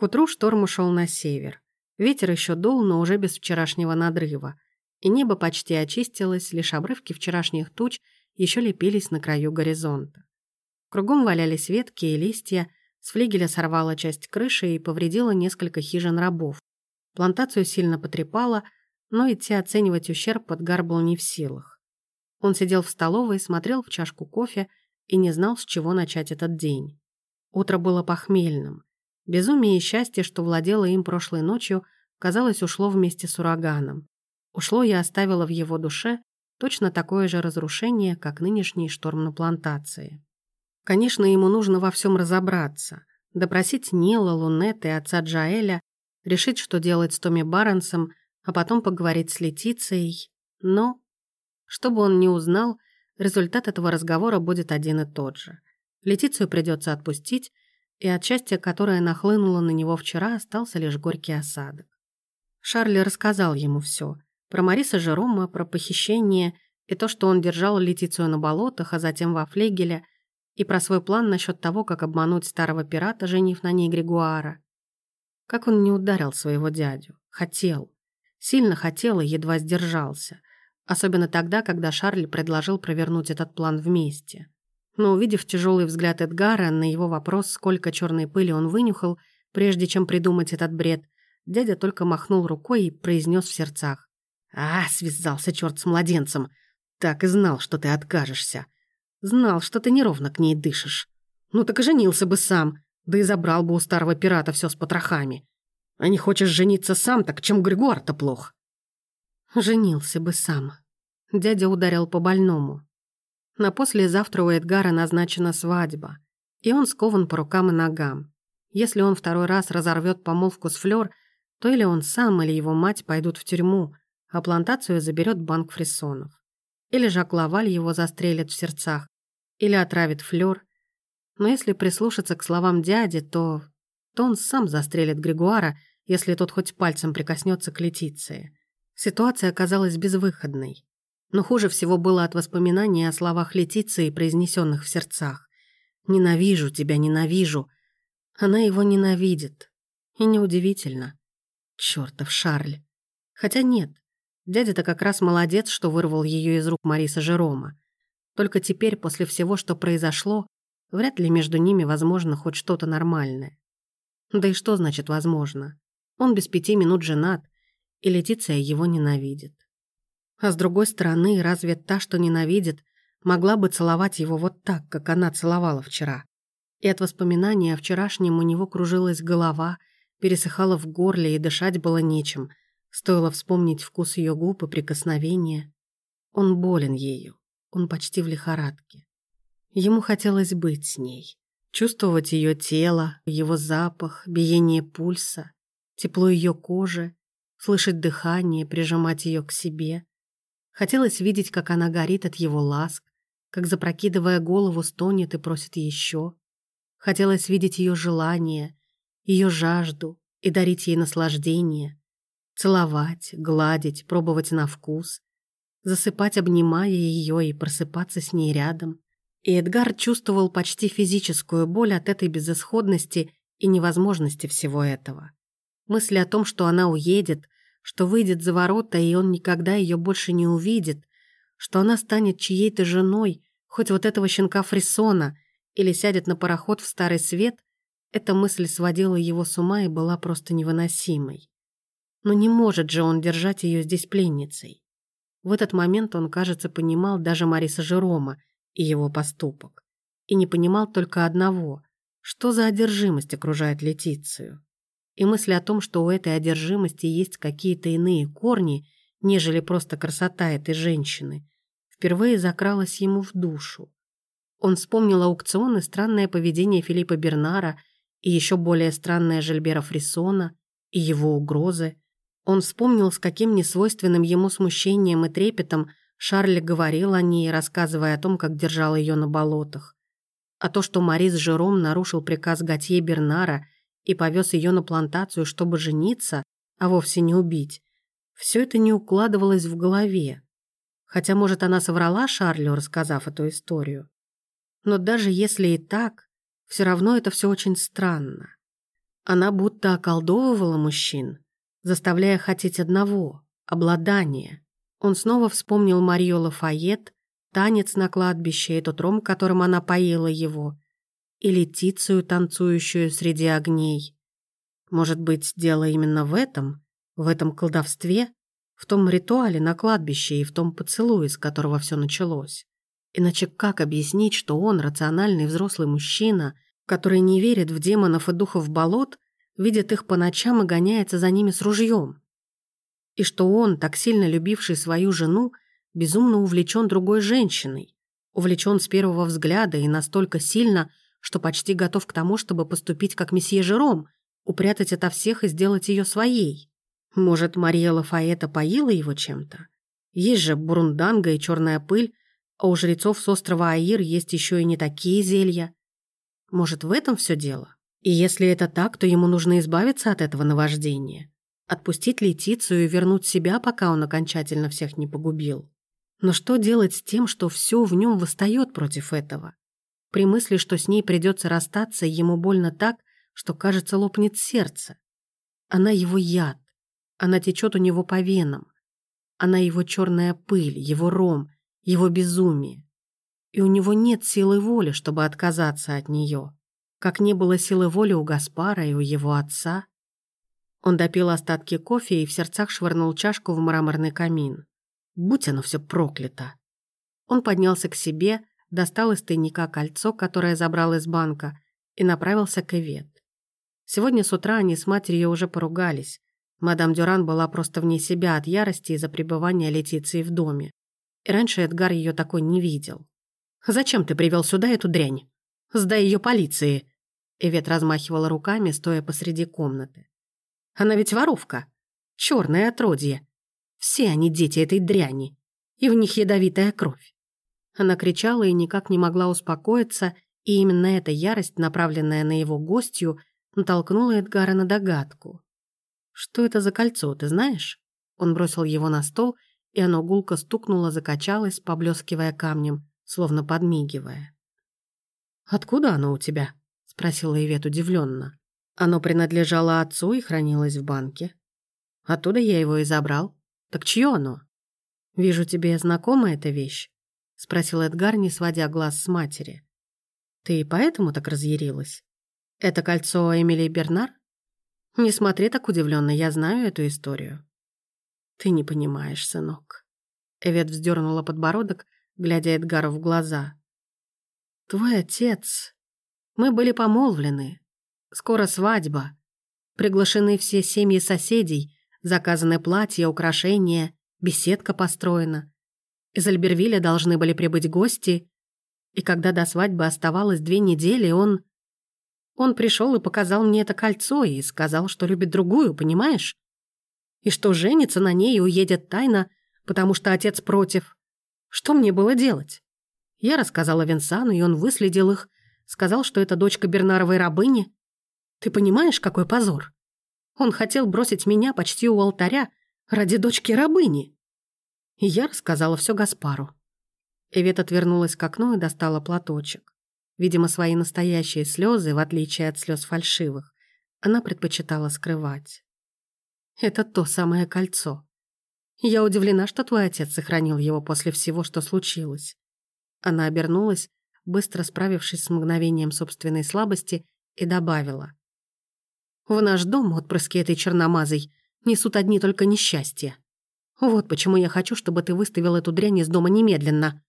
К утру шторм ушел на север. Ветер еще дул, но уже без вчерашнего надрыва. И небо почти очистилось, лишь обрывки вчерашних туч еще лепились на краю горизонта. Кругом валялись ветки и листья, с флигеля сорвала часть крыши и повредила несколько хижин рабов. Плантацию сильно потрепала, но идти оценивать ущерб Подгар был не в силах. Он сидел в столовой, смотрел в чашку кофе и не знал, с чего начать этот день. Утро было похмельным. Безумие и счастье, что владело им прошлой ночью, казалось, ушло вместе с ураганом. Ушло и оставило в его душе точно такое же разрушение, как нынешний шторм на плантации. Конечно, ему нужно во всем разобраться, допросить Нила, Лунет и отца Джаэля, решить, что делать с Томми Барнсом, а потом поговорить с Летицией. Но, чтобы он не узнал, результат этого разговора будет один и тот же. Летицию придется отпустить, и от счастья, которое нахлынуло на него вчера, остался лишь горький осадок. Шарли рассказал ему все про Мариса Жерома, про похищение и то, что он держал Летицию на болотах, а затем во флегеле, и про свой план насчет того, как обмануть старого пирата, женив на ней Григуара. Как он не ударил своего дядю. Хотел. Сильно хотел и едва сдержался. Особенно тогда, когда Шарль предложил провернуть этот план вместе. Но увидев тяжелый взгляд Эдгара на его вопрос, сколько черной пыли он вынюхал, прежде чем придумать этот бред, дядя только махнул рукой и произнес в сердцах. «А, связался черт с младенцем! Так и знал, что ты откажешься. Знал, что ты неровно к ней дышишь. Ну так и женился бы сам, да и забрал бы у старого пирата все с потрохами. А не хочешь жениться сам, так чем Григуар-то плох? Женился бы сам. Дядя ударил по больному. На послезавтра у Эдгара назначена свадьба, и он скован по рукам и ногам. Если он второй раз разорвет помолвку с Флёр, то или он сам, или его мать пойдут в тюрьму, а плантацию заберет банк фрисонов. Или Жак Лаваль его застрелит в сердцах, или отравит Флёр. Но если прислушаться к словам дяди, то... то он сам застрелит Григуара, если тот хоть пальцем прикоснется к Летиции. Ситуация оказалась безвыходной. Но хуже всего было от воспоминаний о словах Летиции, произнесенных в сердцах. «Ненавижу тебя, ненавижу». Она его ненавидит. И неудивительно. Чёртов Шарль. Хотя нет, дядя-то как раз молодец, что вырвал ее из рук Мариса Жерома. Только теперь, после всего, что произошло, вряд ли между ними возможно хоть что-то нормальное. Да и что значит «возможно»? Он без пяти минут женат, и Летиция его ненавидит. А с другой стороны, разве та, что ненавидит, могла бы целовать его вот так, как она целовала вчера? И от воспоминания о вчерашнем у него кружилась голова, пересыхала в горле, и дышать было нечем. Стоило вспомнить вкус ее губ и прикосновения. Он болен ею. Он почти в лихорадке. Ему хотелось быть с ней, чувствовать ее тело, его запах, биение пульса, тепло ее кожи, слышать дыхание, прижимать ее к себе. Хотелось видеть, как она горит от его ласк, как, запрокидывая голову, стонет и просит еще. Хотелось видеть ее желание, ее жажду и дарить ей наслаждение. Целовать, гладить, пробовать на вкус, засыпать, обнимая ее и просыпаться с ней рядом. И Эдгар чувствовал почти физическую боль от этой безысходности и невозможности всего этого. Мысли о том, что она уедет, что выйдет за ворота, и он никогда ее больше не увидит, что она станет чьей-то женой, хоть вот этого щенка Фрисона, или сядет на пароход в Старый Свет, эта мысль сводила его с ума и была просто невыносимой. Но не может же он держать ее здесь пленницей. В этот момент он, кажется, понимал даже Мариса Жерома и его поступок. И не понимал только одного, что за одержимость окружает Летицию. И мысль о том, что у этой одержимости есть какие-то иные корни, нежели просто красота этой женщины, впервые закралась ему в душу. Он вспомнил аукцион и странное поведение Филиппа Бернара и еще более странное Жильбера Фрисона и его угрозы, он вспомнил, с каким несвойственным ему смущением и трепетом Шарль говорил о ней, рассказывая о том, как держал ее на болотах. А то, что Марис Жером нарушил приказ Готье Бернара и повез ее на плантацию, чтобы жениться, а вовсе не убить, все это не укладывалось в голове. Хотя, может, она соврала Шарлю, рассказав эту историю. Но даже если и так, все равно это все очень странно. Она будто околдовывала мужчин, заставляя хотеть одного — обладания. Он снова вспомнил Марию Лафайет, танец на кладбище и тот ром, которым она поила его, и Летицию, танцующую среди огней. Может быть, дело именно в этом, в этом колдовстве, в том ритуале на кладбище и в том поцелуе, с которого все началось. Иначе как объяснить, что он, рациональный взрослый мужчина, который не верит в демонов и духов болот, видит их по ночам и гоняется за ними с ружьем? И что он, так сильно любивший свою жену, безумно увлечен другой женщиной, увлечен с первого взгляда и настолько сильно, что почти готов к тому, чтобы поступить как месье Жером, упрятать ото всех и сделать ее своей. Может, Мария Лафаэта поила его чем-то? Есть же бурунданга и черная пыль, а у жрецов с острова Аир есть еще и не такие зелья. Может, в этом все дело? И если это так, то ему нужно избавиться от этого наваждения. Отпустить Летицию и вернуть себя, пока он окончательно всех не погубил. Но что делать с тем, что все в нем восстает против этого? При мысли, что с ней придется расстаться, ему больно так, что, кажется, лопнет сердце. Она его яд. Она течет у него по венам. Она его черная пыль, его ром, его безумие. И у него нет силы воли, чтобы отказаться от нее. Как не было силы воли у Гаспара и у его отца. Он допил остатки кофе и в сердцах швырнул чашку в мраморный камин. Будь оно все проклято. Он поднялся к себе, достал из тайника кольцо, которое забрал из банка, и направился к Эвет. Сегодня с утра они с матерью уже поругались. Мадам Дюран была просто вне себя от ярости из-за пребывания Летиции в доме. И раньше Эдгар ее такой не видел. «Зачем ты привел сюда эту дрянь? Сдай ее полиции!» Эвет размахивала руками, стоя посреди комнаты. «Она ведь воровка. Черное отродье. Все они дети этой дряни. И в них ядовитая кровь». Она кричала и никак не могла успокоиться, и именно эта ярость, направленная на его гостью, натолкнула Эдгара на догадку. «Что это за кольцо, ты знаешь?» Он бросил его на стол и оно гулко стукнуло, закачалось, поблескивая камнем, словно подмигивая. «Откуда оно у тебя?» — спросила Ивет удивленно. «Оно принадлежало отцу и хранилось в банке. Оттуда я его и забрал. Так чье оно?» «Вижу, тебе знакома эта вещь?» — спросил Эдгар, не сводя глаз с матери. «Ты и поэтому так разъярилась? Это кольцо Эмили Бернар? Не смотри так удивленно, я знаю эту историю». «Ты не понимаешь, сынок». Эвет вздернула подбородок, глядя Эдгару в глаза. «Твой отец... Мы были помолвлены. Скоро свадьба. Приглашены все семьи соседей, заказаны платья, украшения, беседка построена. Из Альбервиля должны были прибыть гости, и когда до свадьбы оставалось две недели, он... Он пришел и показал мне это кольцо и сказал, что любит другую, понимаешь? и что женится на ней и уедет тайно, потому что отец против. Что мне было делать? Я рассказала Винсану, и он выследил их, сказал, что это дочка Бернаровой рабыни. Ты понимаешь, какой позор? Он хотел бросить меня почти у алтаря ради дочки рабыни. И я рассказала все Гаспару. Эвет отвернулась к окну и достала платочек. Видимо, свои настоящие слезы, в отличие от слез фальшивых, она предпочитала скрывать. Это то самое кольцо. Я удивлена, что твой отец сохранил его после всего, что случилось. Она обернулась, быстро справившись с мгновением собственной слабости, и добавила. В наш дом отпрыски этой черномазой несут одни только несчастья. Вот почему я хочу, чтобы ты выставил эту дрянь из дома немедленно.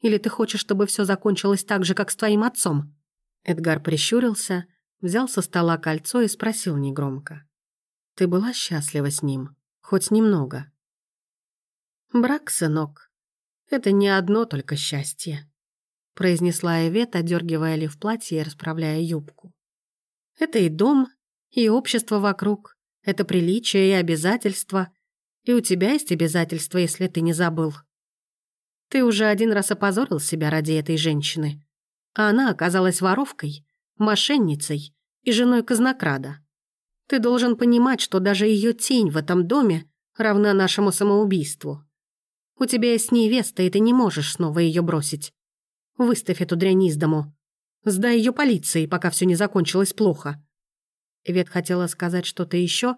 Или ты хочешь, чтобы все закончилось так же, как с твоим отцом?» Эдгар прищурился, взял со стола кольцо и спросил негромко. Ты была счастлива с ним? Хоть немного?» «Брак, сынок, это не одно только счастье», произнесла Эвет, одергивая в платье и расправляя юбку. «Это и дом, и общество вокруг, это приличие и обязательства, и у тебя есть обязательства, если ты не забыл. Ты уже один раз опозорил себя ради этой женщины, а она оказалась воровкой, мошенницей и женой казнокрада. Ты должен понимать, что даже ее тень в этом доме равна нашему самоубийству. У тебя есть невеста, и ты не можешь снова ее бросить. Выставь эту дрянь из дому. Сдай ее полиции, пока все не закончилось плохо. Ивет хотела сказать что-то еще,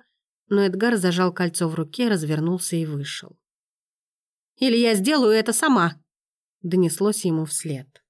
но Эдгар зажал кольцо в руке, развернулся и вышел. «Или я сделаю это сама!» донеслось ему вслед.